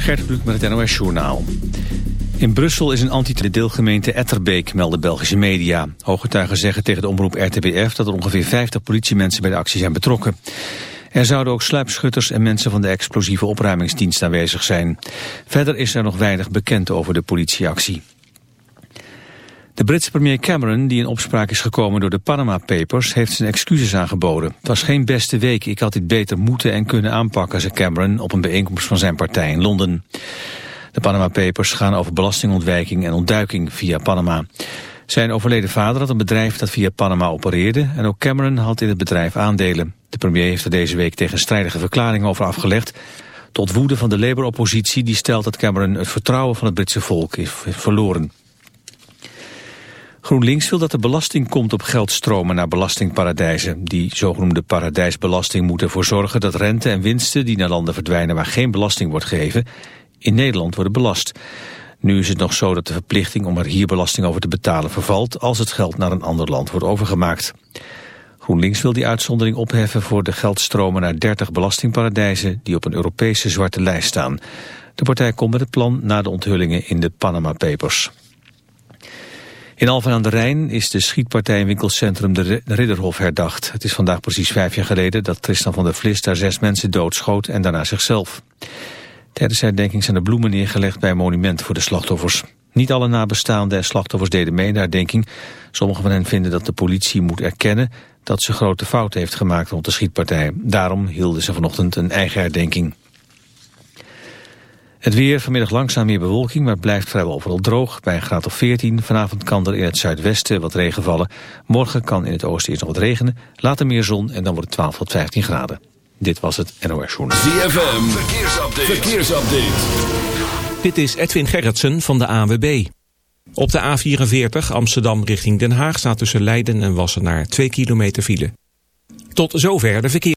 Gert Kluk met het NOS Journaal. In Brussel is een anti Etterbeek, melden Belgische media. Hooggetuigen zeggen tegen de omroep RTBF dat er ongeveer 50 politiemensen bij de actie zijn betrokken. Er zouden ook sluipschutters en mensen van de explosieve opruimingsdienst aanwezig zijn. Verder is er nog weinig bekend over de politieactie. De Britse premier Cameron, die in opspraak is gekomen door de Panama Papers, heeft zijn excuses aangeboden. Het was geen beste week, ik had dit beter moeten en kunnen aanpakken, zei Cameron op een bijeenkomst van zijn partij in Londen. De Panama Papers gaan over belastingontwijking en ontduiking via Panama. Zijn overleden vader had een bedrijf dat via Panama opereerde en ook Cameron had in het bedrijf aandelen. De premier heeft er deze week tegenstrijdige verklaringen over afgelegd. Tot woede van de Labour-oppositie die stelt dat Cameron het vertrouwen van het Britse volk heeft verloren. GroenLinks wil dat de belasting komt op geldstromen naar belastingparadijzen. Die zogenoemde paradijsbelasting moet ervoor zorgen dat rente en winsten die naar landen verdwijnen waar geen belasting wordt gegeven, in Nederland worden belast. Nu is het nog zo dat de verplichting om er hier belasting over te betalen vervalt als het geld naar een ander land wordt overgemaakt. GroenLinks wil die uitzondering opheffen voor de geldstromen naar 30 belastingparadijzen die op een Europese zwarte lijst staan. De partij komt met het plan na de onthullingen in de Panama Papers. In Alphen aan de Rijn is de schietpartij in winkelcentrum de Ridderhof herdacht. Het is vandaag precies vijf jaar geleden dat Tristan van der Vlis daar zes mensen doodschoot en daarna zichzelf. Tijdens herdenking zijn de bloemen neergelegd bij een monument voor de slachtoffers. Niet alle nabestaanden en slachtoffers deden mee naar herdenking. Sommigen van hen vinden dat de politie moet erkennen dat ze grote fouten heeft gemaakt rond de schietpartij. Daarom hielden ze vanochtend een eigen herdenking. Het weer, vanmiddag langzaam meer bewolking, maar het blijft vrijwel overal droog. Bij een graad of 14. Vanavond kan er in het zuidwesten wat regen vallen. Morgen kan in het oosten eerst nog wat regenen. Later meer zon en dan wordt het 12 tot 15 graden. Dit was het NOS Journal. ZFM, verkeersupdate. verkeersupdate. Dit is Edwin Gerritsen van de AWB. Op de A44 Amsterdam richting Den Haag staat tussen Leiden en Wassenaar 2 kilometer file. Tot zover de verkeer.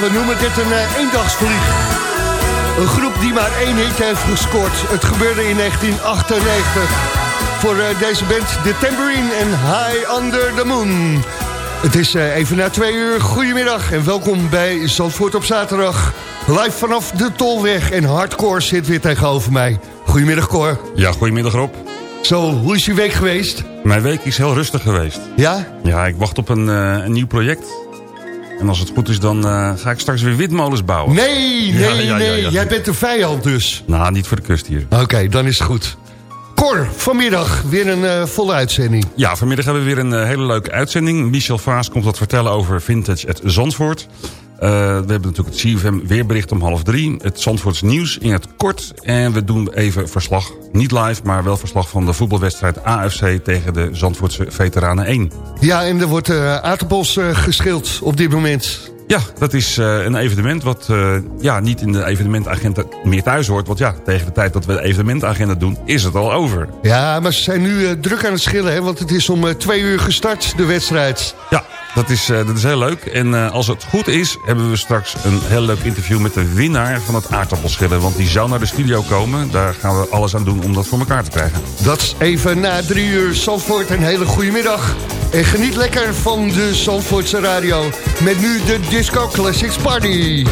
We noemen dit een uh, eendagsvlieg. Een groep die maar één hitje heeft gescoord. Het gebeurde in 1998. Voor uh, deze band The Tambourine en High Under the Moon. Het is uh, even na twee uur. Goedemiddag en welkom bij Zandvoort op zaterdag. Live vanaf de Tolweg en Hardcore zit weer tegenover mij. Goedemiddag Cor. Ja, goedemiddag Rob. Zo, hoe is je week geweest? Mijn week is heel rustig geweest. Ja? Ja, ik wacht op een, een nieuw project. En als het goed is, dan uh, ga ik straks weer witmolens bouwen. Nee, nee, ja, nee. Jij bent de vijand dus. Nou, niet voor de kust hier. Oké, okay, dan is het goed. Cor, vanmiddag weer een uh, volle uitzending. Ja, vanmiddag hebben we weer een uh, hele leuke uitzending. Michel Vaas komt wat vertellen over Vintage at Zandvoort. Uh, we hebben natuurlijk het CFM weerbericht om half drie. Het Zandvoorts nieuws in het kort. En we doen even verslag, niet live, maar wel verslag van de voetbalwedstrijd AFC tegen de Zandvoortse Veteranen 1. Ja, en er wordt uh, aardappels uh, geschild op dit moment. Ja, dat is uh, een evenement wat uh, ja, niet in de evenementagenda meer thuis hoort. Want ja, tegen de tijd dat we de evenementagenda doen, is het al over. Ja, maar ze zijn nu uh, druk aan het schillen, hè, want het is om twee uur gestart, de wedstrijd. Ja, dat is, dat is heel leuk. En als het goed is, hebben we straks een heel leuk interview met de winnaar van het aardappelschillen. Want die zou naar de studio komen. Daar gaan we alles aan doen om dat voor elkaar te krijgen. Dat is even na drie uur Zandvoort. Een hele goede middag. En geniet lekker van de Zandvoortse radio. Met nu de Disco Classics Party.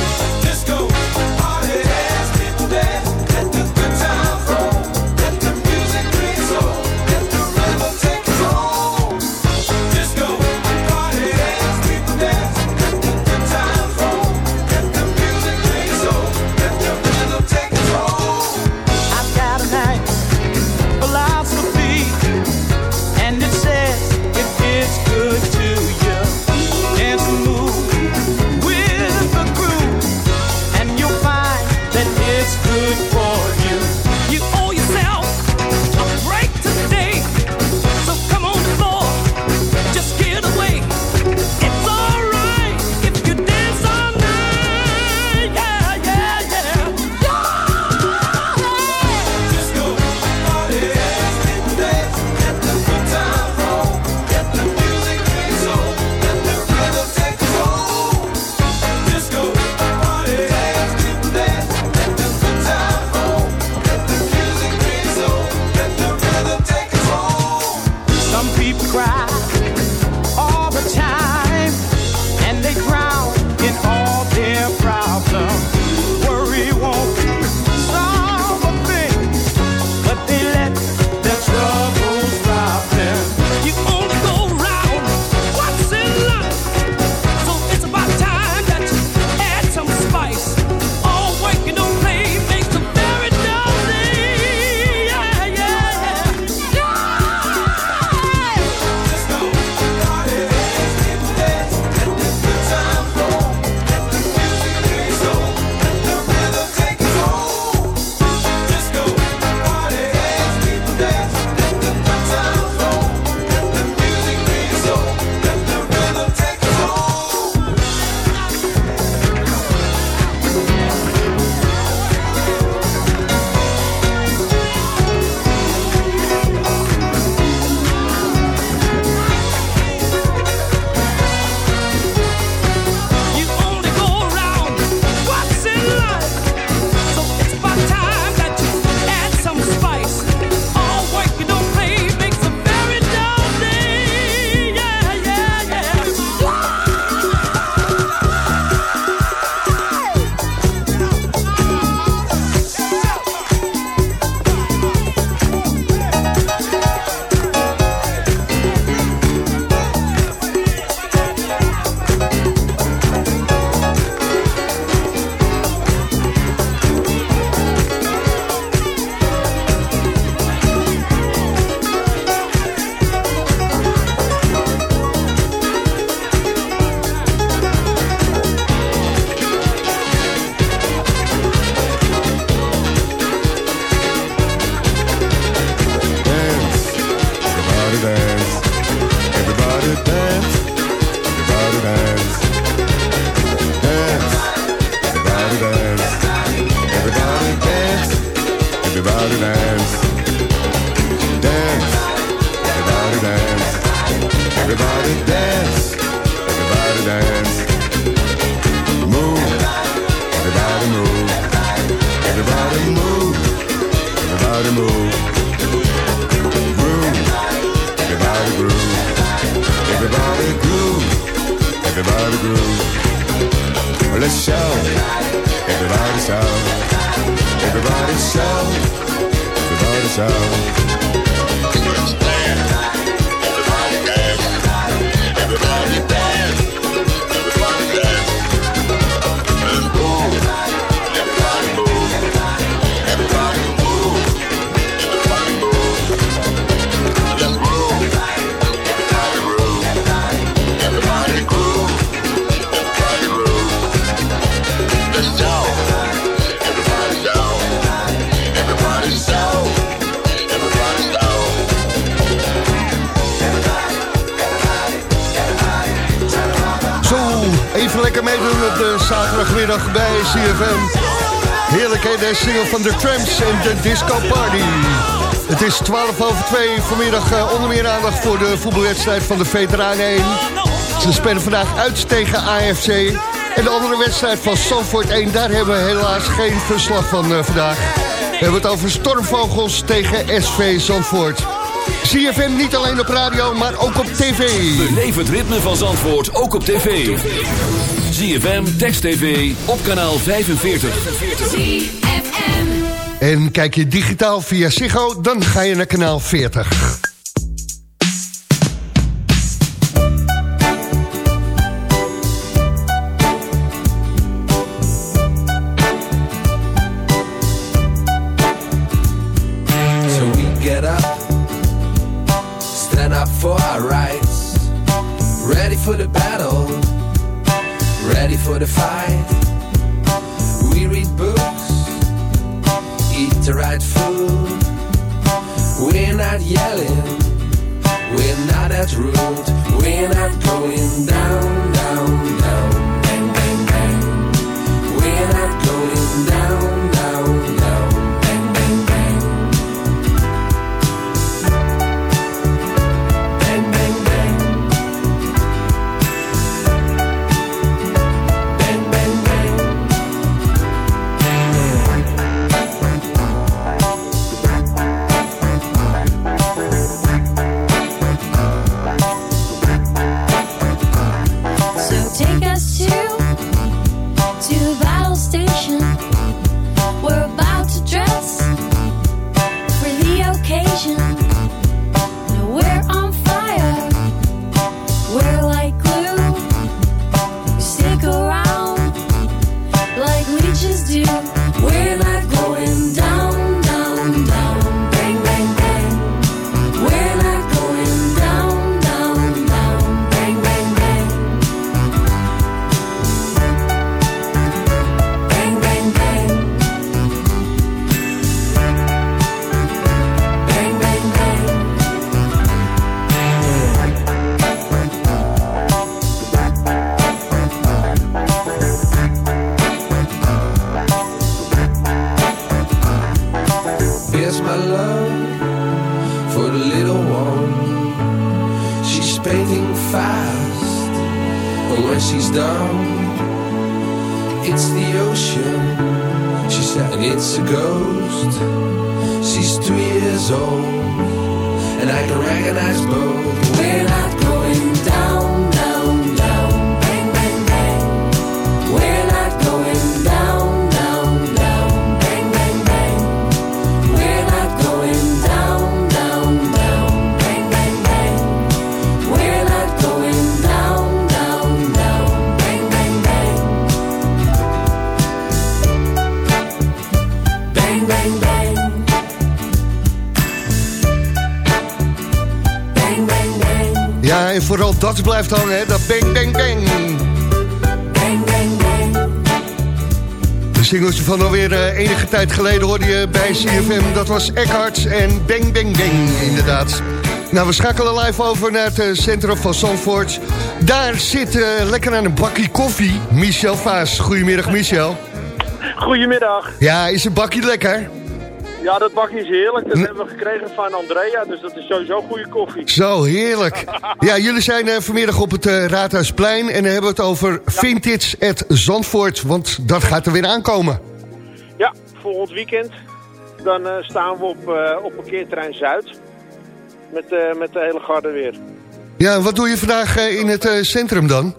Everybody shout, everybody shout. Zaterdagmiddag bij CFM. Heerlijk hè, de single van de Tramps en de Disco Party. Het is 12 over 2 vanmiddag eh, onder meer aandacht voor de voetbalwedstrijd van de Veteranen 1. Ze spelen vandaag uit tegen AFC. En de andere wedstrijd van Sanford 1, daar hebben we helaas geen verslag van eh, vandaag. We hebben het over stormvogels tegen SV Zandvoort. CFM niet alleen op radio, maar ook op tv. Beleef het ritme van Zandvoort ook op tv. ZFM, Text TV, op kanaal 45. En kijk je digitaal via Ziggo, dan ga je naar kanaal 40. Fast, and when she's done, it's the ocean. She said, and it's a ghost. She's two years old, and I can recognize both. We're not going down, down, en vooral dat blijft hangen, hè? dat bang, bang, bang. Bang, bang, bang. De singeltje van alweer eh, enige tijd geleden hoorde je bij CFM. Dat was Eckhart en Bang Bang Bang, inderdaad. Nou, we schakelen live over naar het eh, centrum van Zandvoort. Daar zit eh, lekker aan een bakje koffie Michel Vaas. Goedemiddag, Michel. Goedemiddag. Ja, is een bakje lekker? Ja, dat bakje is heerlijk. Dat hebben we gekregen van Andrea, dus dat is sowieso goede koffie. Zo, heerlijk. Ja, jullie zijn eh, vanmiddag op het eh, Raadhuisplein... en dan hebben we het over Vintage at Zandvoort, want dat gaat er weer aankomen. Ja, volgend weekend. Dan eh, staan we op, op parkeerterrein Zuid. Met, met de hele garde weer. Ja, wat doe je vandaag in het centrum dan?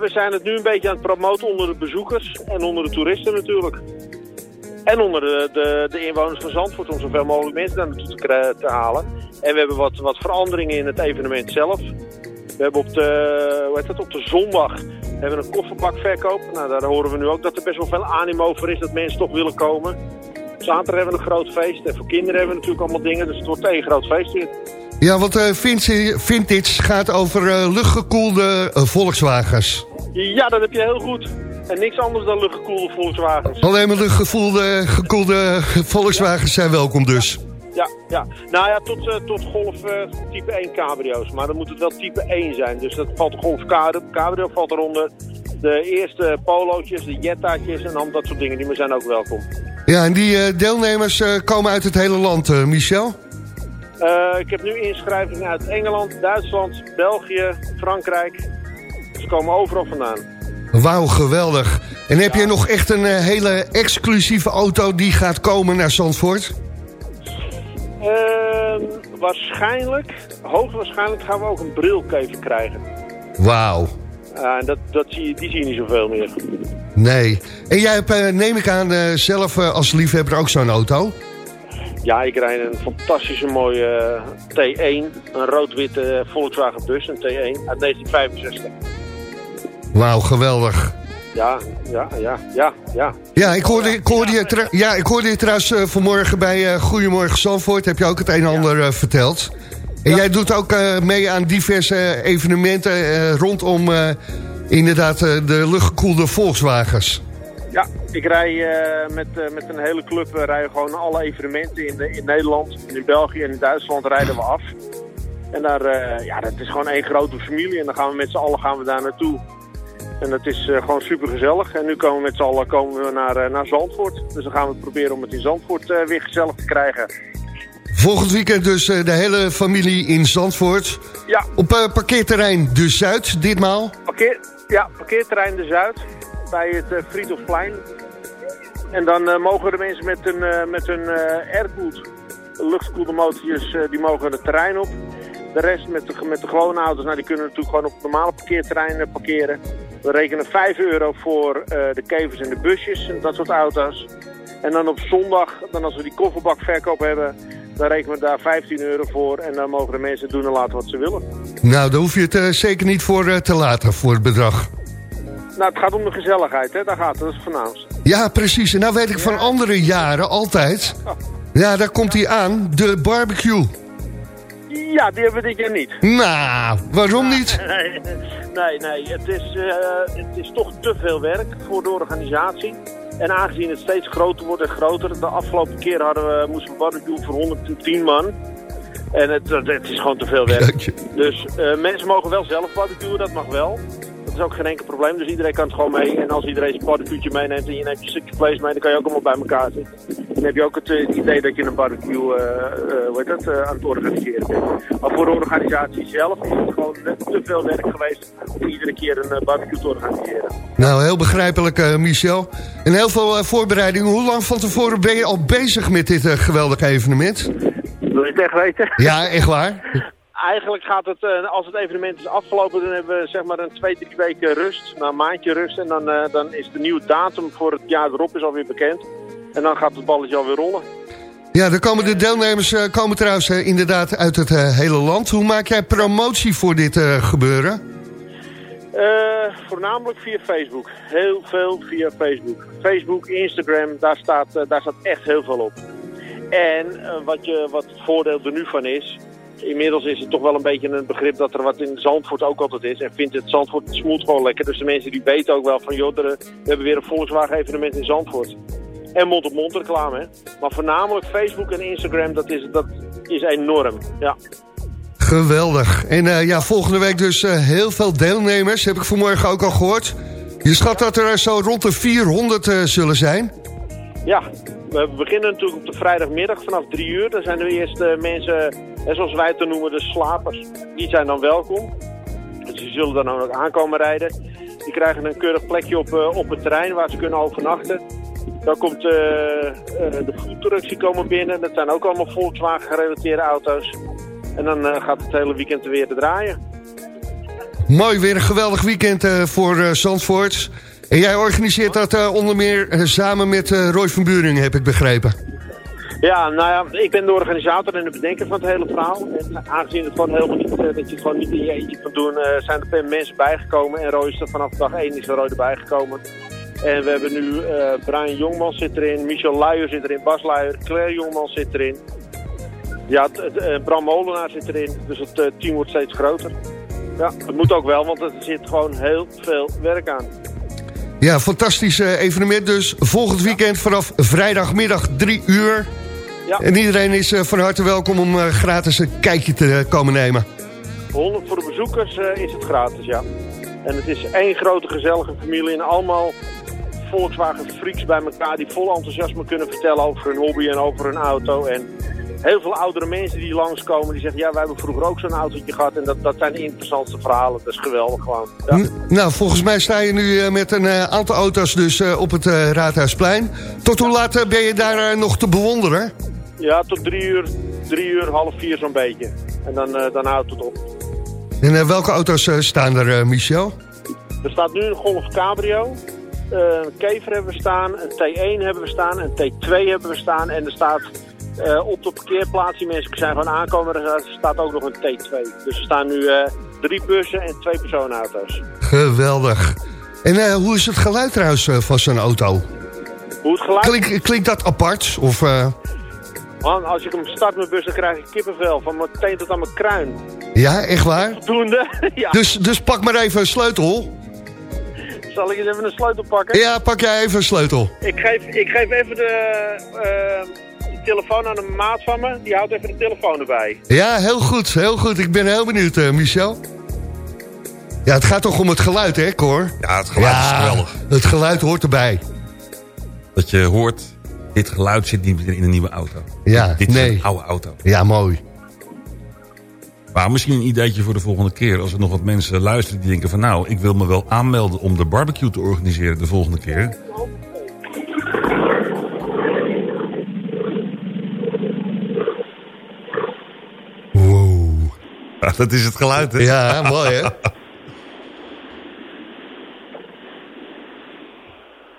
we zijn het nu een beetje aan het promoten onder de bezoekers en onder de toeristen natuurlijk. En onder de, de, de inwoners van Zandvoort om zoveel mogelijk mensen daar naartoe te, te halen. En we hebben wat, wat veranderingen in het evenement zelf. We hebben op de, hoe heet het, op de zondag hebben we een kofferbakverkoop. Nou, daar horen we nu ook dat er best wel veel animo voor is dat mensen toch willen komen. Zaterdag hebben we een groot feest. En voor kinderen hebben we natuurlijk allemaal dingen. Dus het wordt één groot feest weer. Ja, want eh, Vinci- Vintage gaat over eh, luchtgekoelde eh, Volkswagens. Ja, dat heb je heel goed. En niks anders dan luchtgekoelde Volkswagens. Alleen maar luchtgekoelde gekoelde Volkswagens zijn welkom dus. Ja, ja. Nou ja, tot, eh, tot Golf eh, type 1 cabrio's. Maar dan moet het wel type 1 zijn. Dus dat valt de Golf cabrio, valt eronder. De eerste polootjes, de jettaatjes en dan dat soort dingen. Die zijn ook welkom. Ja, en die eh, deelnemers komen uit het hele land, Michel. Ik heb nu inschrijvingen uit Engeland, Duitsland, België, Frankrijk. Ze komen overal vandaan. Wauw, geweldig. En heb je nog echt een eh, hele exclusieve auto die gaat komen naar Zandvoort? Ehm, waarschijnlijk, hoogstwaarschijnlijk gaan we ook een brilkever krijgen. Wauw. En dat, dat zie je, die zie je niet zoveel meer. Nee. En jij hebt, eh, neem ik aan, eh, zelf als liefhebber ook zo'n auto? Ja, ik rijd een fantastische mooie eh, T1. Een rood-witte Volkswagen bus, een T1 uit 1965. Wauw, geweldig. Ja, ja, ja, ja, ja. Ja, ik hoorde, ik hoorde, je, ja, ik hoorde je trouwens eh, vanmorgen bij eh, Goedemorgen Zandvoort. Heb je ook het een en ander eh, verteld. En jij doet ook mee aan diverse evenementen rondom inderdaad de luchtgekoelde Volkswagens. Ja, ik rij met, met een hele club uh, rijden gewoon alle evenementen in, de, in Nederland, in België en in Duitsland rijden we af. En daar, ja, dat is gewoon één grote familie en dan gaan we met z'n allen gaan we daar naartoe. En dat is eh, gewoon super gezellig. En nu komen we met z'n allen komen we naar, eh, naar Zandvoort. Dus dan gaan we proberen om het in Zandvoort eh, weer gezellig te krijgen. Volgend weekend dus de hele familie in Zandvoort. Ja. Op parkeerterrein De Zuid ditmaal. Parkeer, ja, parkeerterrein De Zuid bij het uh, Friedhofplein. En dan mogen de mensen met hun, met hun aircooled, luchtkoelde motortjes, eh, die mogen het terrein op. De rest met de, met de gewone auto's, nou, die kunnen natuurlijk gewoon op het normale parkeerterrein parkeren. We rekenen 5 euro voor eh, de kevers en de busjes en dat soort auto's. En dan op zondag, dan als we die kofferbakverkoop hebben, dan rekenen we daar 15 euro voor. En dan mogen de mensen doen en laten wat ze willen. Nou, daar hoef je het eh, zeker niet voor eh, te laten, voor het bedrag. Nou, het gaat om de gezelligheid, hè? daar gaat het, dat is. Ja, precies. En nou weet ik van andere jaren altijd... Ja, daar komt hij aan, de barbecue. Ja, die hebben we dit jaar niet. Nou, waarom niet? Nee, nee, nee. Het, is, eh, het is toch te veel werk voor de organisatie. En aangezien het steeds groter wordt en groter... de afgelopen keer hadden we, moesten we barbecue voor 110 man. En het, het is gewoon te veel werk. Dus eh, mensen mogen wel zelf barbecuen, dat mag wel. Is ook geen enkel probleem, dus iedereen kan het gewoon mee. En als iedereen zijn barbecueetje meeneemt en je neemt je stukje vlees mee... dan kan je ook allemaal bij elkaar zitten. Dan heb je ook het eh, idee dat je een barbecue heet dat, aan het organiseren bent. Maar voor de organisatie zelf is het gewoon net te veel werk geweest... om iedere keer een barbecue te organiseren. Nou, heel begrijpelijk, Michel. En heel veel voorbereidingen. Hoe lang van tevoren ben je al bezig met dit geweldige evenement? Wil je het echt weten? Ja, echt waar? Eigenlijk gaat het, eh, als het evenement is afgelopen, dan hebben we zeg maar een twee, drie weken rust. Nou, een maandje rust. En dan, eh, dan is de nieuwe datum voor het jaar erop is alweer bekend. En dan gaat het balletje alweer rollen. Ja, komen de deelnemers eh, komen trouwens inderdaad uit het hele land. Hoe maak jij promotie voor dit gebeuren? Voornamelijk via Facebook. Heel veel via Facebook. Facebook, Instagram, daar staat, daar staat echt heel veel op. En wat, je, wat het voordeel er nu van is... Inmiddels is het toch wel een beetje een begrip dat er wat in Zandvoort ook altijd is. En vindt het Zandvoort smoelt gewoon lekker. Dus de mensen die weten ook wel van... joh, er, we hebben weer een Volkswagen evenement in Zandvoort. En mond-op-mond reclame, hè. Maar voornamelijk Facebook en Instagram, dat is, dat is enorm. Ja. Geweldig. En eh, ja, volgende week dus eh, heel veel deelnemers. Heb ik vanmorgen ook al gehoord. Je schat dat er zo rond de 400 eh, zullen zijn. Ja, we beginnen natuurlijk op de vrijdagmiddag vanaf drie uur. Dan zijn de eerste mensen, en zoals wij dan noemen, de slapers. Die zijn dan welkom. Dus die zullen dan ook aankomen rijden. Die krijgen een keurig plekje op, eh, op het terrein waar ze kunnen overnachten. Dan komt eh, eh, de foodtrucks die komen binnen. Dat zijn ook allemaal Volkswagen gerelateerde auto's. En dan gaat het hele weekend weer te draaien. Mooi, weer een geweldig weekend voor Zandvoort. En jij organiseert dat eh, onder meer eh, samen met eh, Roy van Buring, heb ik begrepen. Ja, nou ja, ik ben de organisator en de bedenker van het hele verhaal. En aangezien het gewoon helemaal niet, dat je het gewoon niet in je eentje kan doen, zijn er mensen bijgekomen. En Roy is er vanaf dag 1 is er Roy erbij gekomen. En we hebben nu Brian Jongman zit erin, Michel Luijer zit erin, Bas Luijer, Claire Jongman zit erin. Ja, Bram Molenaar zit erin, dus het team wordt steeds groter. Ja, het moet ook wel, want er zit gewoon heel veel werk aan. Ja, fantastisch eh, evenement dus. Volgend weekend vanaf vrijdagmiddag 3 uur. Ja. En iedereen is eh, van harte welkom om eh, gratis een kijkje te komen nemen. 100 voor de bezoekers is het gratis, ja. En het is één grote gezellige familie en allemaal Volkswagen freaks bij elkaar die vol enthousiasme kunnen vertellen over hun hobby en over hun auto. En heel veel oudere mensen die langskomen die zeggen, ja, wij hebben vroeger ook zo'n autootje gehad. En dat, dat zijn de interessantste verhalen. Dat is geweldig gewoon. Ja. Nou, volgens mij sta je nu eh, met een eh, aantal auto's dus eh, op het Raadhuisplein. Tot hoe laat ben je daar nog te bewonderen? Ja, tot drie uur, drie uur, half vier zo'n beetje. En dan, dan houdt het op. En welke auto's staan er, Michel? Er staat nu een Golf Cabrio. een Kever hebben we staan. Een T1 hebben we staan. Een T2 hebben we staan. En er staat eh, op de parkeerplaats, die mensen zijn gewoon aankomen, er staat ook nog een T2. Dus er staan nu eh, drie bussen en twee personenauto's. Geweldig. En eh, hoe is het geluid trouwens van zo'n auto? Hoe het geluid... Klink, klinkt dat apart? Of, Man, als ik hem start mijn bus, dan krijg ik kippenvel. Van mijn teen tot aan mijn kruin. ja, echt waar? Voldoende. ja. Dus, dus pak maar even een sleutel. Zal ik eens even een sleutel pakken? Ja, pak jij even een sleutel. Ik geef, ik geef even de, de telefoon aan een maat van me. Die houdt even de telefoon erbij. Ja, heel goed, heel goed. Ik ben heel benieuwd, eh, Michel. Ja, het gaat toch om het geluid, hè, Cor? Ja, het geluid is geweldig. het geluid hoort erbij. Dat je hoort, dit geluid zit niet meer in een nieuwe auto. Ja, dit is nee. een oude auto. Ja, mooi. Maar misschien een ideetje voor de volgende keer. Als er nog wat mensen luisteren die denken van... nou, ik wil me wel aanmelden om de barbecue te organiseren de volgende keer. Ja, dat is het geluid, hè? Ja, mooi, hè?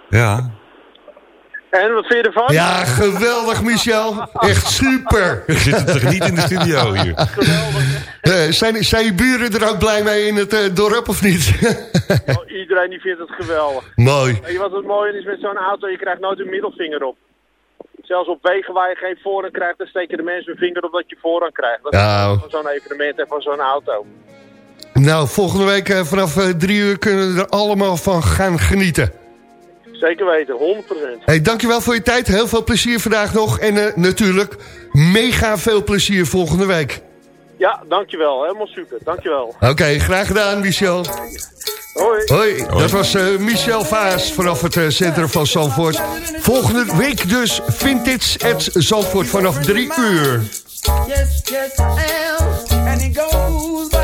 Ja. En wat vind je ervan? Ja, geweldig, Michel. Echt super. We zitten toch niet in de studio hier. Eh, zijn, zijn je buren er ook blij mee in het eh, dorp, of niet? Oh, iedereen die vindt het geweldig. mooi. Je wat het mooie is met zo'n auto? Je krijgt nooit een middelvinger op. Zelfs op wegen waar je geen voorrang krijgt, dan steken de mensen hun vinger op dat je voorrang krijgt. Dat Nou. is van zo'n evenement en van zo'n auto. Nou, volgende week eh, vanaf eh, drie uur kunnen we er allemaal van gaan genieten. Zeker weten, 100%. Hey, dankjewel voor je tijd. Heel veel plezier vandaag nog. En eh, natuurlijk mega veel plezier volgende week. Ja, dankjewel. Helemaal super. Dankjewel. Oké, graag gedaan, Michel. Hoi. Hoi, dat was eh, Michel Vaas vanaf het eh, centrum van Zandvoort. Volgende week dus Vintage at Zandvoort vanaf drie uur. Yes, yes, I am. And it goes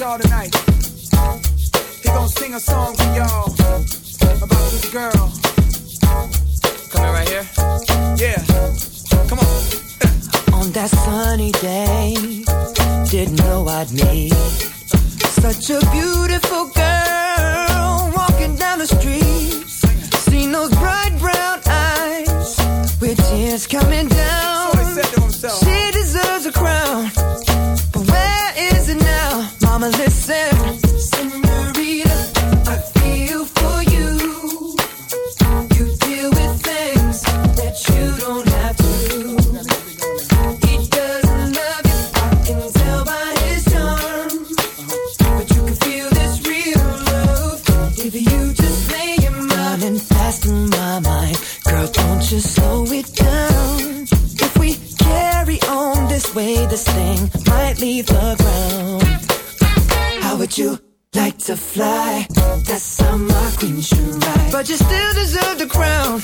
y'all tonight. He gonna sing a song for y'all about this girl. Coming right here? Yeah. Come on. On that sunny day, didn't know I'd meet such a beautiful girl walking down the street. Seen those bright brown eyes with tears coming down. So he said to himself. Way, this thing might leave the ground. How would you like to fly? That's how my queen should ride. But you still deserve the crown.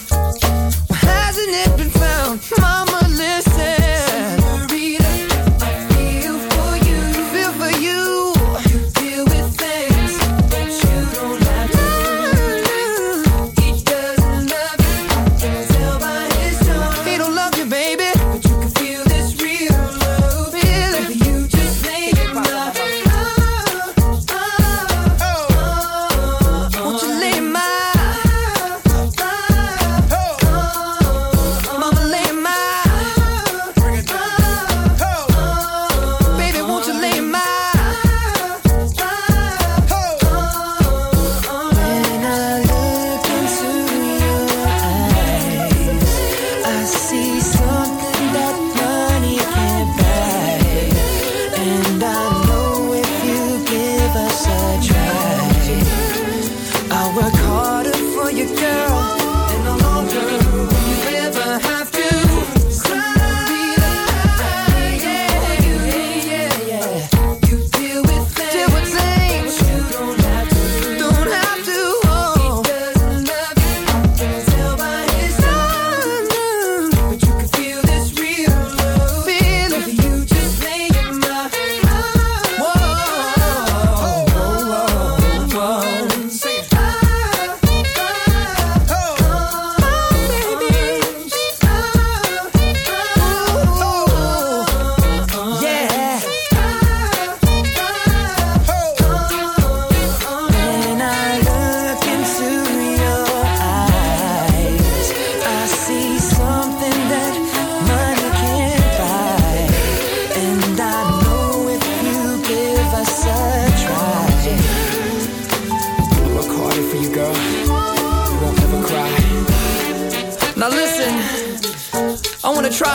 Why hasn't it been found? Mama, listen.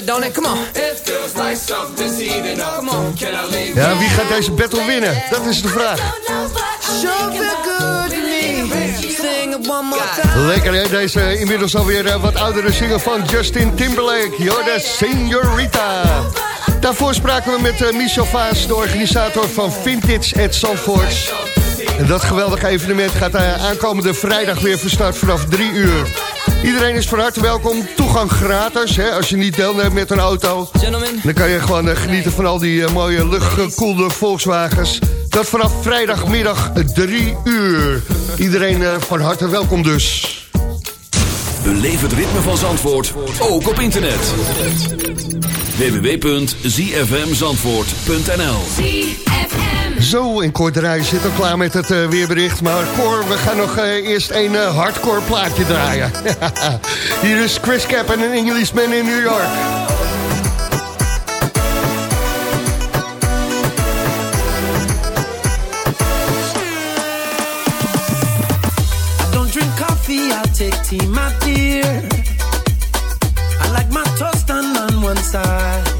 good, don't it? Come on. It feels like something's heating up. Come on. Can I leave Ja, wie gaat deze battle winnen? Dat is de vraag. Sure feel good to me. Sing it one more time. Lekker hè, deze inmiddels alweer eh, wat oudere single van Justin Timberlake. Jorda Senorita. Daarvoor spraken we met eh, Michel Vaas, de organisator van Vintage at Zandvoort. En dat geweldige evenement gaat eh, aankomende vrijdag weer van start vanaf 3 uur. Iedereen is van harte welkom. Toegang gratis. Hè, als je niet deelneemt met een auto. Dan kan je gewoon eh, genieten van al die eh, mooie luchtgekoelde Volkswagens. Dat vanaf vrijdagmiddag 3 uur. Iedereen eh, van harte welkom dus. Beleef het ritme van Zandvoort, ook op internet. www.zfmzandvoort.nl Zo, en Cor zit al klaar met het eh, weerbericht. Maar Cor, we gaan nog eh, eerst een eh, hardcore plaatje draaien. Hier is Chris Cap en een Englishman in New York. Take tea, my dear. I like my toast on one side.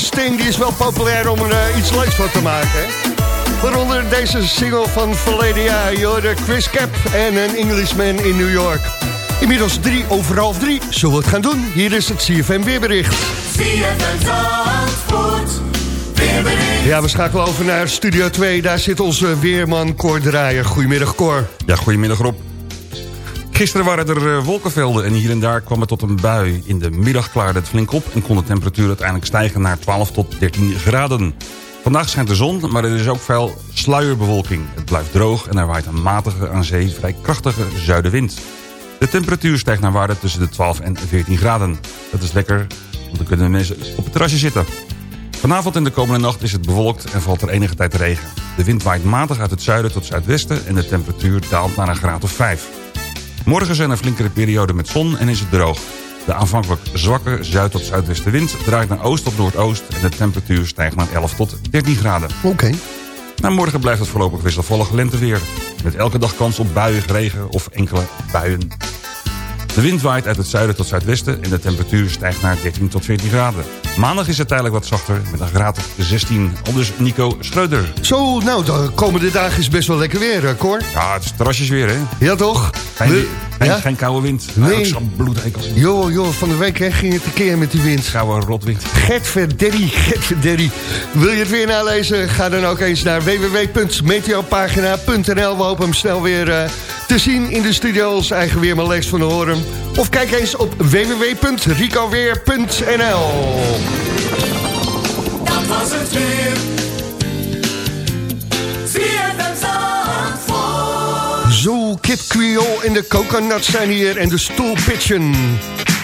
Van Sting die is wel populair om er eh, iets leuks van te maken. Hè? Waaronder deze single van verleden jaar. Je hoorde Chris Cap en een Englishman in New York. Inmiddels drie over half drie. Zullen we het gaan doen? Hier is het CFM weerbericht. Ja, we schakelen over naar Studio 2. Daar zit onze weerman Cor Draaier. Goedemiddag Cor. Ja, goedemiddag Rob. Gisteren waren er eh, wolkenvelden en hier en daar kwam het tot een bui. In de middag klaarde het flink op en kon de temperatuur uiteindelijk stijgen naar 12 tot 13 graden. Vandaag schijnt de zon, maar er is ook veel sluierbewolking. Het blijft droog en er waait een matige, aan zee vrij krachtige zuidenwind. De temperatuur stijgt naar waarde tussen de 12 en 14 graden. Dat is lekker, want dan kunnen mensen op het terrasje zitten. Vanavond en de komende nacht is het bewolkt en valt er enige tijd regen. De wind waait matig uit het zuiden tot zuidwesten en de temperatuur daalt naar een graad of 5. Morgen zijn er flinkere perioden met zon en is het droog. De aanvankelijk zwakke zuid- tot zuidwestenwind draait naar oost tot noordoost... en de temperatuur stijgt naar 11 tot 13 graden. Oké. Na morgen blijft het voorlopig wisselvallig lenteweer. Met elke dag kans op buien, regen of enkele buien. De wind waait uit het zuiden tot zuidwesten en de temperatuur stijgt naar 13 tot 14 graden. Maandag is het tijdelijk wat zachter met een graad of 16. Aldus Nico Schreuder. Zo, nou, de komende dagen is best wel lekker weer, eh, Cor. Ja, het is terrasjes weer, hè? Ja, toch? Geen, We- geen, ja? geen koude wind. Nee. Joh, joh, van de week hè, ging het tekeer met die wind. Koude rotwind. Gert Verderry. Wil je het weer nalezen? Ga dan ook eens naar www.meteopagina.nl. We hopen hem snel weer eh, te zien in de studio. Ons eigen weerman Lex van de Hoorn. Of kijk eens op www.ricoweer.nl. Dat was het weer. Zo, Kip Creole en de coconuts zijn hier en de stoelpitchen. There's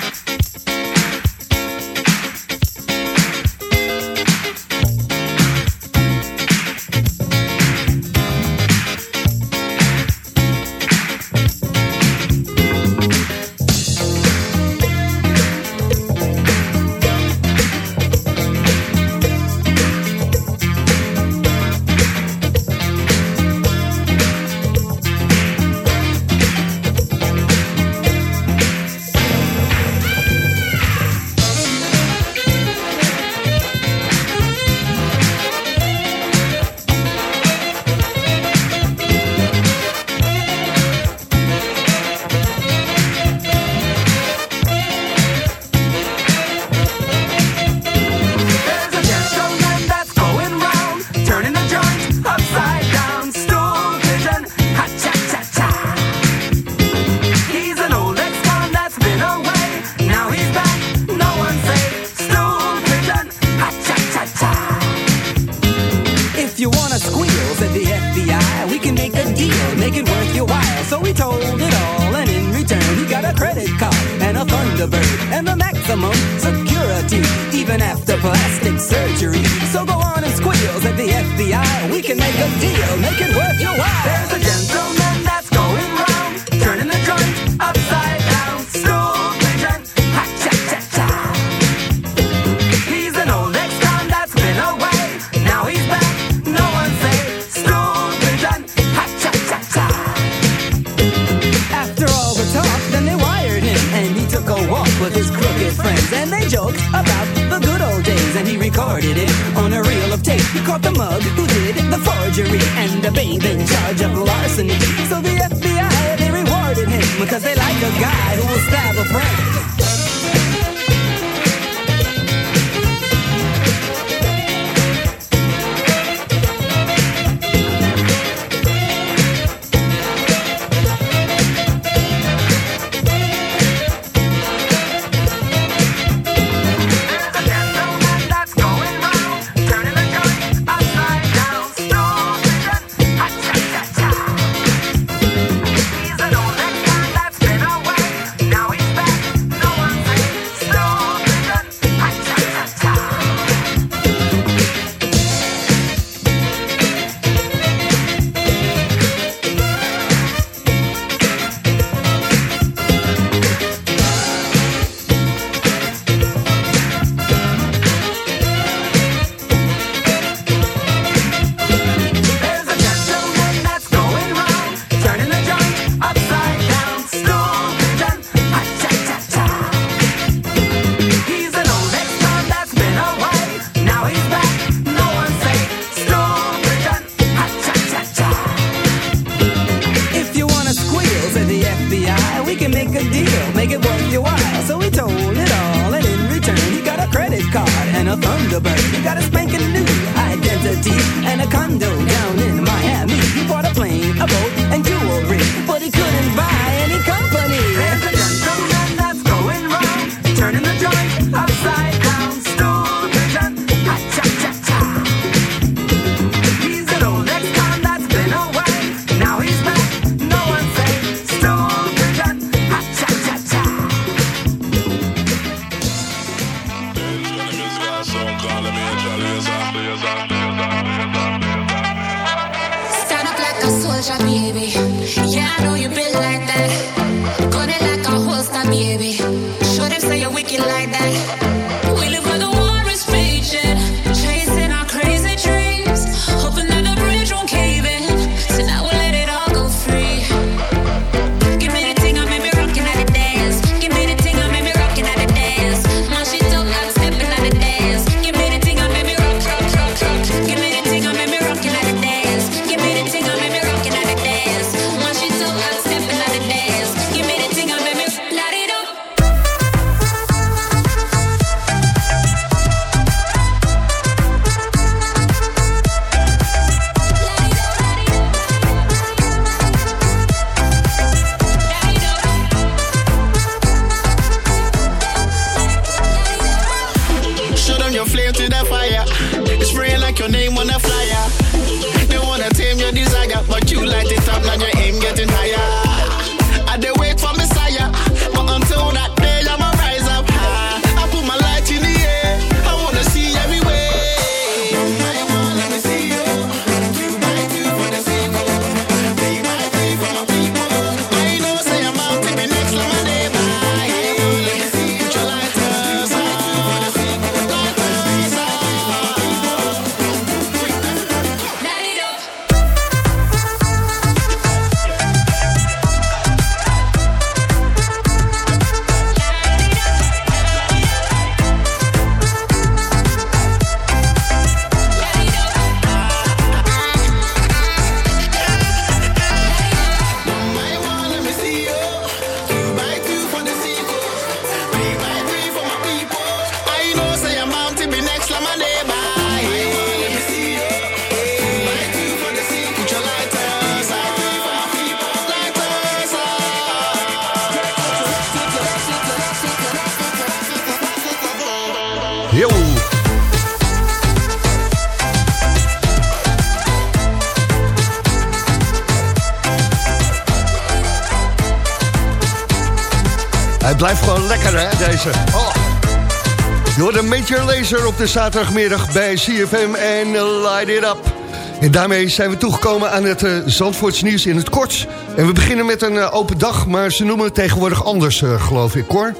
Major Laser op de zaterdagmiddag bij CFM en Light It Up. En daarmee zijn we toegekomen aan het uh, Zandvoorts nieuws in het kort. En we beginnen met een eh, open dag, maar ze noemen het tegenwoordig anders, eh, geloof ik, Cor.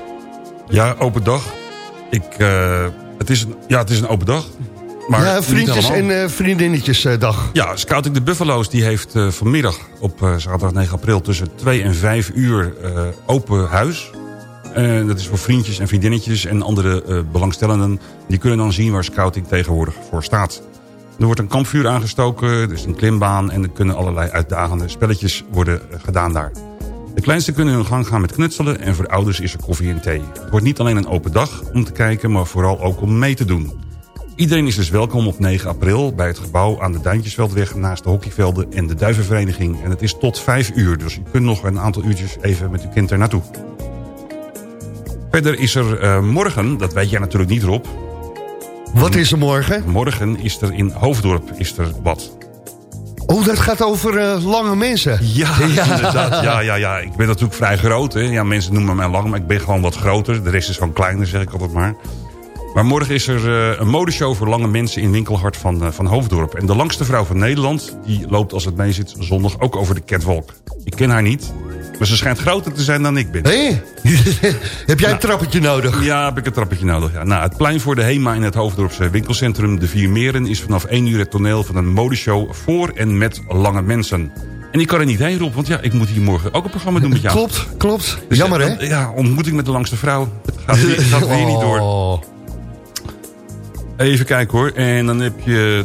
Ja, open dag. Ik, het, is een, ja, het is een open dag. Maar ja, vriendjes en vriendinnetjesdag. Ja, Scouting de Buffalo's die heeft vanmiddag op zaterdag 9 april... tussen 2 en 5 uur open huis. Eh, dat is voor vriendjes en vriendinnetjes en andere eh, belangstellenden. Die kunnen dan zien waar Scouting tegenwoordig voor staat. Er wordt een kampvuur aangestoken, er is een klimbaan... en er kunnen allerlei uitdagende spelletjes worden eh, gedaan daar. De kleinsten kunnen hun gang gaan met knutselen... en voor de ouders is er koffie en thee. Het wordt niet alleen een open dag om te kijken... maar vooral ook om mee te doen. Iedereen is dus welkom op 9 april bij het gebouw aan de Duintjesveldweg... naast de hockeyvelden en de Duivenvereniging. En het is tot 5 uur, dus u kunt nog een aantal uurtjes even met uw kind er naartoe. Verder is er eh, morgen, dat weet jij natuurlijk niet Rob... Wat is er morgen? Morgen is er in Hoofddorp is er wat. Oh, dat gaat over eh, lange mensen. Ja, inderdaad. Ja, ja, ja. Ik ben natuurlijk vrij groot. Hè. Ja, mensen noemen mij lang, maar ik ben gewoon wat groter. De rest is gewoon kleiner, zeg ik altijd maar. Maar morgen is er eh, een modeshow voor lange mensen in Winkelhart van, van Hoofddorp. En de langste vrouw van Nederland, die loopt als het mee zit zondag ook over de catwalk. Ik ken haar niet, maar ze schijnt groter te zijn dan ik ben. Hé? Heb jij een trappetje nodig? Ja, heb ik een trappetje nodig. Ja. Nou, het plein voor de HEMA in het Hoofddorpse winkelcentrum De Vier Meren... is vanaf 1 uur het toneel van een modeshow voor en met lange mensen. En ik kan er niet heen, Rob, want ja, ik moet hier morgen ook een programma doen met jou. Klopt, klopt. Dus, Jammer, eh, hè? want, Ja, ontmoeting met de langste vrouw. Gaat weer, het gaat weer niet door. Oh. Even kijken hoor. En dan heb je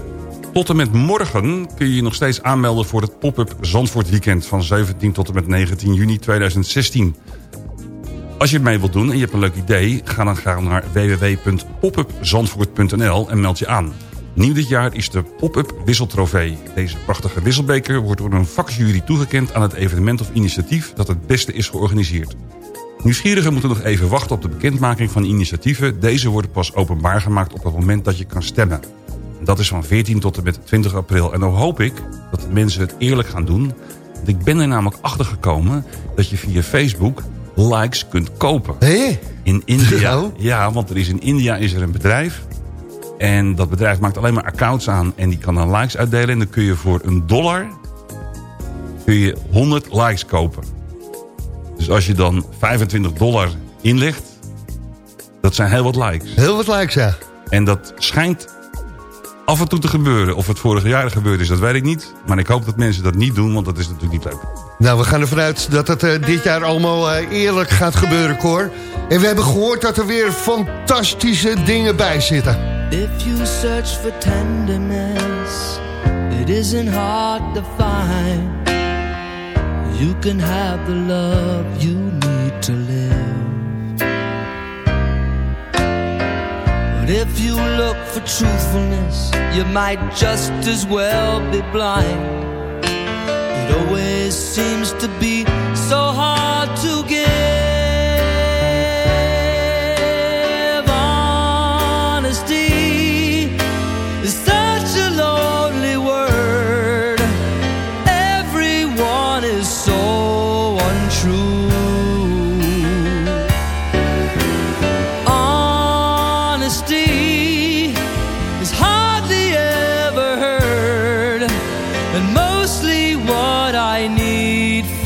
tot en met morgen kun je je nog steeds aanmelden voor het pop-up Zandvoort Weekend van 17 tot en met 19 juni 2016. Als je het mee wilt doen en je hebt een leuk idee, ga dan gaan naar www.popupzandvoort.nl en meld je aan. Nieuw dit jaar is de Pop-up Wisseltrofee. Deze prachtige wisselbeker wordt door een vakjury toegekend aan het evenement of initiatief dat het beste is georganiseerd. Nieuwsgierigen moeten nog even wachten op de bekendmaking van initiatieven. Deze worden pas openbaar gemaakt op het moment dat je kan stemmen. Dat is van 14 tot en met 20 april. En dan hoop ik dat de mensen het eerlijk gaan doen. Want ik ben er namelijk achter gekomen dat je via Facebook likes kunt kopen. Hé? In India. Ja, want er is in India is er een bedrijf. En dat bedrijf maakt alleen maar accounts aan. En die kan dan likes uitdelen. En dan kun je voor een dollar... kun je 100 likes kopen. Dus als je dan 25 dollar inlegt, dat zijn heel wat likes. Heel wat likes, ja. En dat schijnt af en toe te gebeuren. Of het vorige jaar gebeurd is, dat weet ik niet. Maar ik hoop dat mensen dat niet doen, want dat is natuurlijk niet leuk. Nou, we gaan ervan uit dat het eh, dit jaar allemaal eh, eerlijk gaat gebeuren, Cor. En we hebben gehoord dat er weer fantastische dingen bij zitten. If you search for tenderness, it isn't hard to find. You can have the love you need But if you look for truthfulness, you might just as well be blind. It always seems to be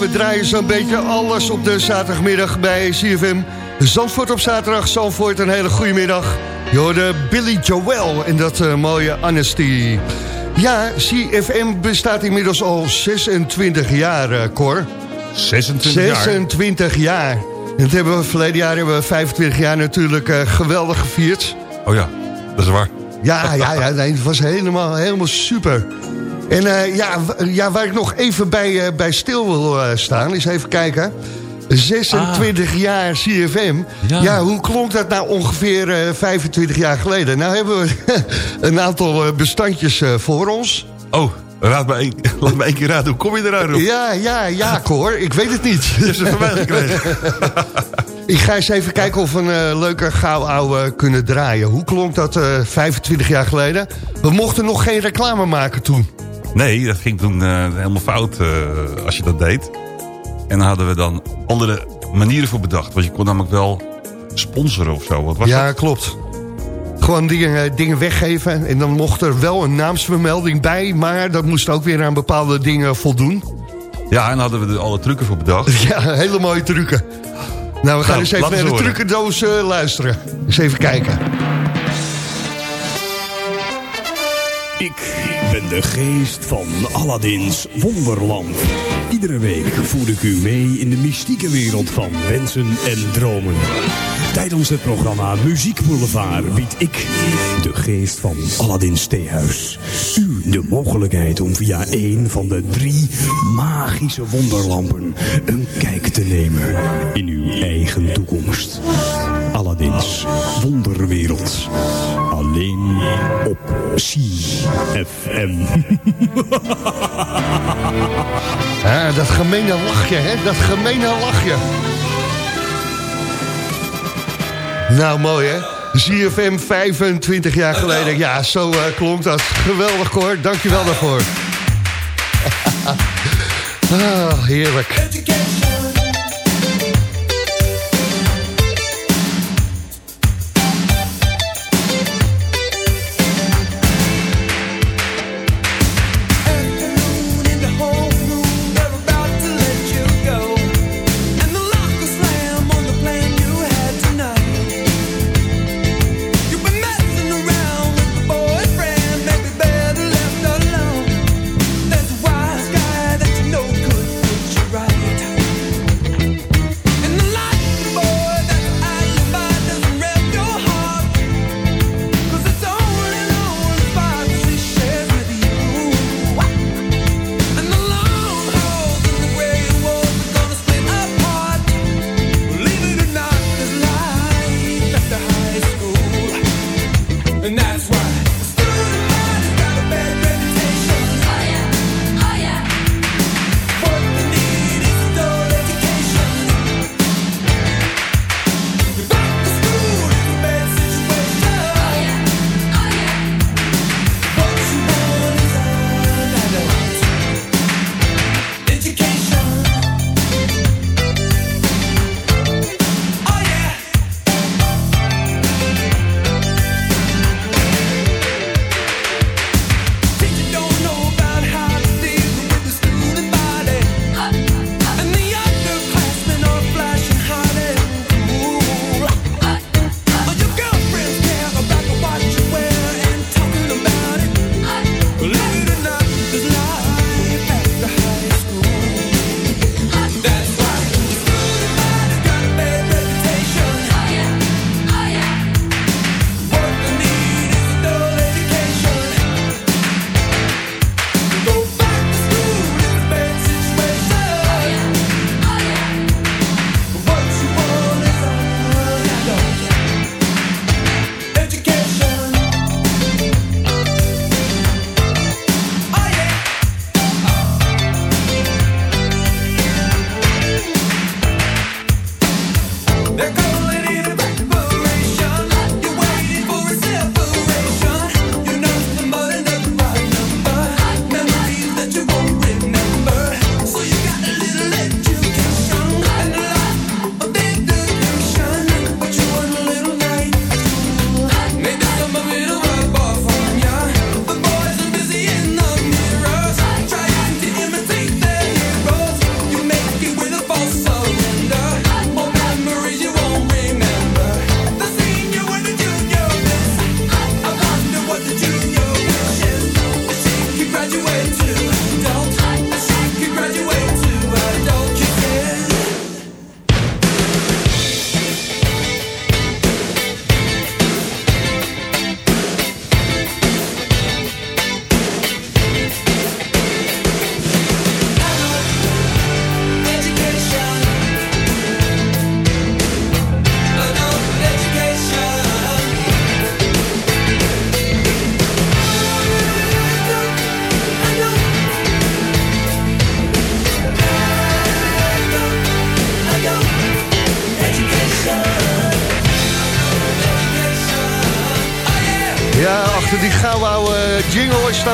we draaien zo'n beetje alles op de zaterdagmiddag bij CFM. Zandvoort op zaterdag, Zandvoort een hele goede middag. Je hoorde Billy Joel en dat eh, mooie Honesty. Ja, CFM bestaat inmiddels al 26 jaar, eh, Cor. 26 jaar? 26 jaar. En dat hebben we verleden jaar hebben we 25 jaar natuurlijk eh, geweldig gevierd. Oh ja, dat is waar. Ja, ja, ja nee, het was helemaal, helemaal super. En eh, ja, ja, waar ik nog even bij, eh, bij stil wil eh, staan, is even kijken. 26 jaar CFM. Ja. Ja. hoe klonk dat nou ongeveer eh, 25 jaar geleden? Nou hebben we een aantal bestandjes voor ons. Oh, raad me één, laat me één keer raden. Hoe kom je eruit? Rob? Ja, ja, ja, Cor. Ik weet het niet. Je hebt ze van mij gekregen. Ik ga eens even kijken of we een leuke gauw ouwe kunnen draaien. Hoe klonk dat eh, 25 jaar geleden? We mochten nog geen reclame maken toen. Nee, dat ging toen eh, helemaal fout eh, als je dat deed. En dan hadden we dan andere manieren voor bedacht. Want je kon namelijk wel sponsoren of zo. Wat was ja, dat? klopt. Gewoon dingen, eh, dingen weggeven. En dan mocht er wel een naamsvermelding bij. Maar dat moest ook weer aan bepaalde dingen voldoen. Ja, en daar hadden we er alle trucken voor bedacht. Ja, hele mooie trucken. Nou, we gaan Nou, eens even naar de horen. trucendoos luisteren. Eens even kijken. Ik de geest van Aladdin's Wonderland. Iedere week voer ik u mee in de mystieke wereld van wensen en dromen. Tijdens het programma Muziek Boulevard bied ik, de geest van Aladdin's Theehuis, u de mogelijkheid om via een van de drie magische wonderlampen een kijk te nemen in uw eigen toekomst. Aladdin's Wonderwereld. Alleen op CFM. Dat gemene lachje, hè? Dat gemene lachje. Nou, mooi, hè? ZFM 25 jaar geleden. Ja, zo eh, klonk dat. Geweldig, hoor. Dankjewel daarvoor. ah, heerlijk.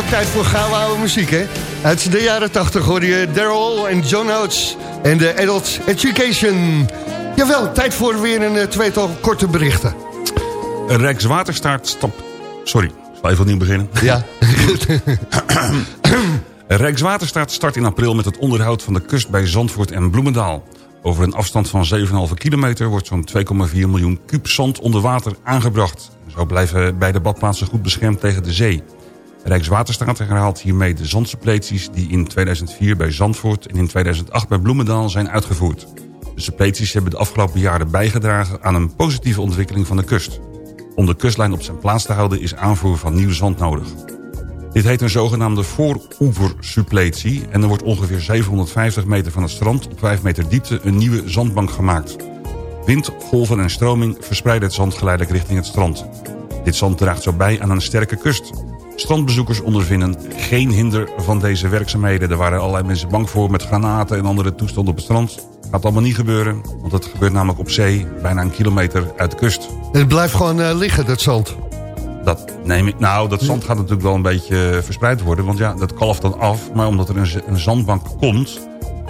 Ook tijd voor gouden muziek, hè? Uit de jaren 80 hoor je Daryl en John Oates en de Adult Education. Jawel, tijd voor weer een eh, tweetal korte berichten. Rijkswaterstaat stap... Sorry, ik zal even opnieuw beginnen. Ja. Rijkswaterstaat start in april met het onderhoud van de kust bij Zandvoort en Bloemendaal. Over een afstand van 7,5 kilometer wordt zo'n 2,4 miljoen kuub zand onder water aangebracht. Zo blijven beide badplaatsen goed beschermd tegen de zee. Rijkswaterstaat herhaalt hiermee de zandsuppleties die in 2004 bij Zandvoort en in 2008 bij Bloemendaal zijn uitgevoerd. De suppleties hebben de afgelopen jaren bijgedragen aan een positieve ontwikkeling van de kust. Om de kustlijn op zijn plaats te houden is aanvoer van nieuw zand nodig. Dit heet een zogenaamde vooroeversuppletie en er wordt ongeveer 750 meter van het strand op 5 meter diepte een nieuwe zandbank gemaakt. Wind, golven en stroming verspreiden het zand geleidelijk richting het strand. Dit zand draagt zo bij aan een sterke kust. Strandbezoekers ondervinden geen hinder van deze werkzaamheden. Er waren allerlei mensen bang voor met granaten en andere toestanden op het strand. Gaat allemaal niet gebeuren, want het gebeurt namelijk op zee, bijna een kilometer uit de kust. Het blijft gewoon eh, liggen, dat zand. Dat neem ik. Nou, dat zand gaat natuurlijk wel een beetje verspreid worden. Want ja, dat kalft dan af. Maar omdat er een, een zandbank komt,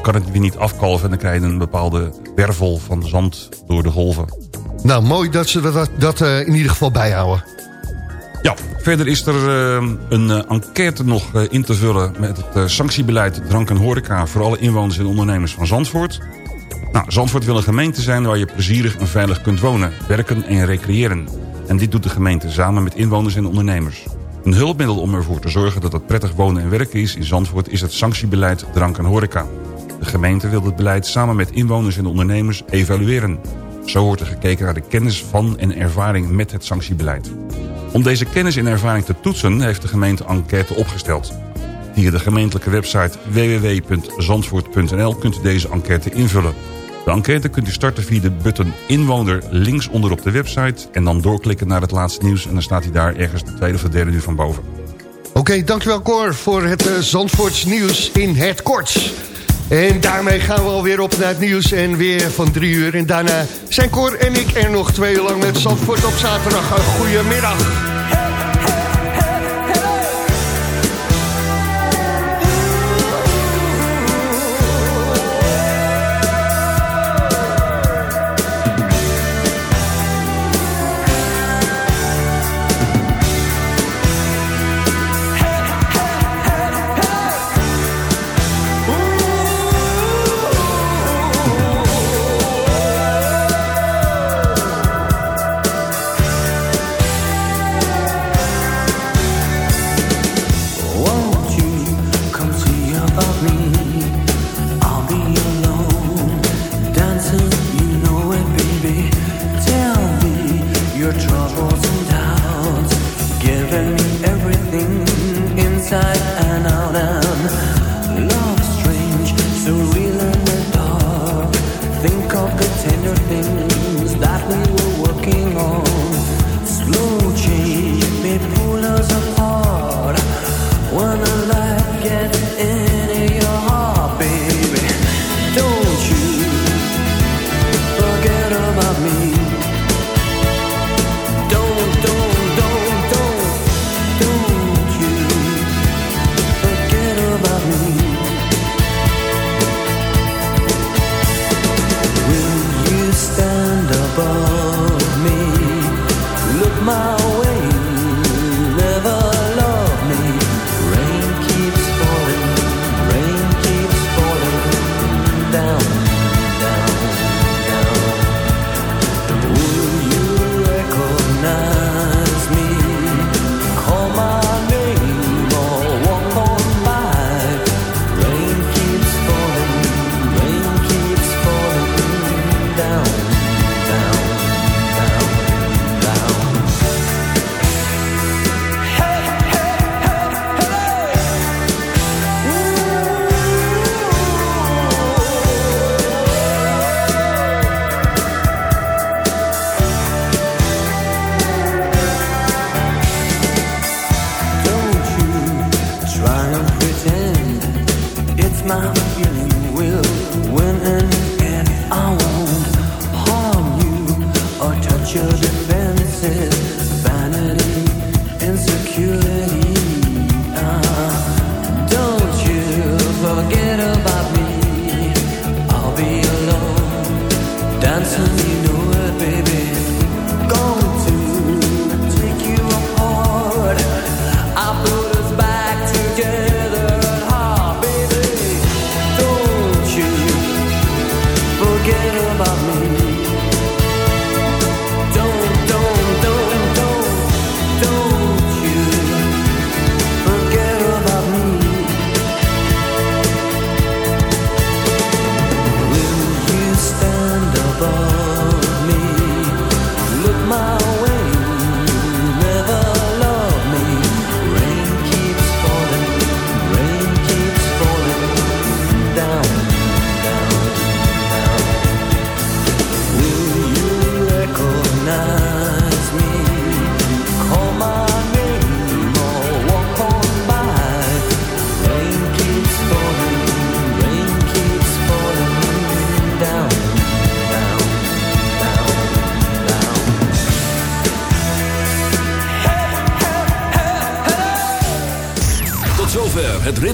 kan het weer niet afkalven. En dan krijg je een bepaalde wervel van zand door de golven. Nou, mooi dat ze dat, dat eh, in ieder geval bijhouden. Verder is er eh, een eh, enquête nog eh, in te vullen... met het sanctiebeleid drank en horeca... voor alle inwoners en ondernemers van Zandvoort. Nou, Zandvoort wil een gemeente zijn waar je plezierig en veilig kunt wonen... werken en recreëren. En dit doet de gemeente samen met inwoners en ondernemers. Een hulpmiddel om ervoor te zorgen dat het prettig wonen en werken is in Zandvoort... is het sanctiebeleid drank en horeca. De gemeente wil het beleid samen met inwoners en ondernemers evalueren. Zo wordt er gekeken naar de kennis van en ervaring met het sanctiebeleid. Om deze kennis en ervaring te toetsen heeft de gemeente een enquête opgesteld. Via de gemeentelijke website www.zandvoort.nl kunt u deze enquête invullen. De enquête kunt u starten via de button inwoner links onder op de website... en dan doorklikken naar het laatste nieuws en dan staat hij daar ergens de tweede of de derde uur van boven. Oké, dankjewel Cor voor het uh, Zandvoorts nieuws in het kort. En daarmee gaan we alweer op naar het nieuws en weer van drie uur. En daarna zijn Cor en ik er nog twee uur lang met Zandvoort op zaterdag. Een goedemiddag.